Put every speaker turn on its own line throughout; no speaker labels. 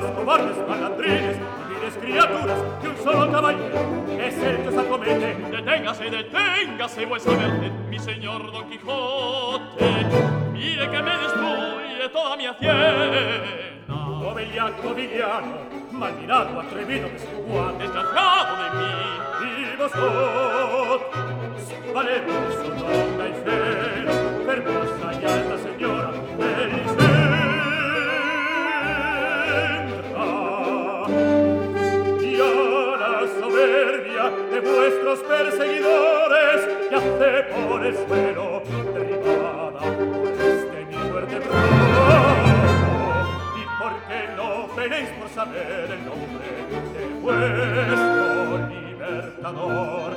cobardes, cobardes, malandrines, viles criaturas, que un solo caballero es el que os acomete.
Deténgase, deténgase, vuesa merced, mi señor Don Quijote. Mire que me destruye toda mi hacienda.
Oh, bellaco villano, mal mirado, atrevido, desigual,
Desgraciado de mí.
y vosotros, valemos su longa y feroz, nuestros perseguidores y hace por el suelo derribada por este mi fuerte brazo y porque no venéis por saber el nombre de vuestro libertador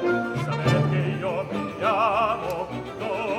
sabed que yo me llamo Don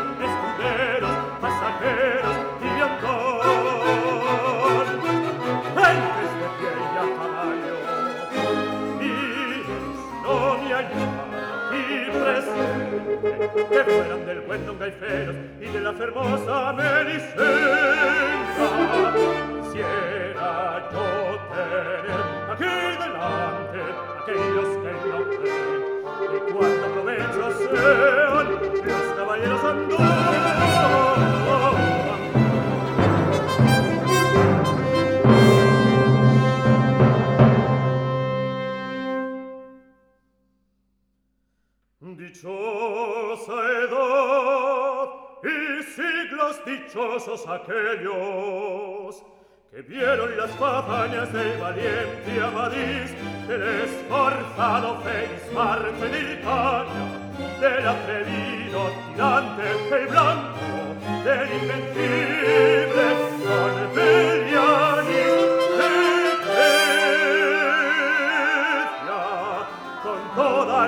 que
fueran del buen don Gaiferos y de la fermosa Melisenda. Quisiera yo tener aquí delante aquellos que no creen, y cuando provecho sean los caballeros andores, dichosa edad y siglos dichosos aquellos que vieron las batallas del valiente Amadís, del esforzado Feismar pedir caña, del atrevido tirante el blanco, del invencible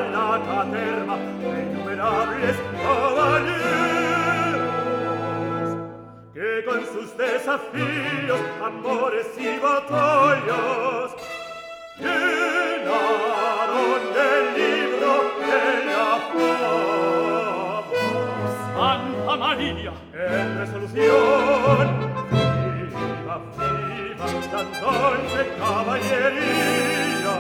allata terma de innumerables caballeros que con sus desafíos, amores y batallas llenaron el libro de la fama.
Santa María,
en resolución, viva, viva, la dulce caballería.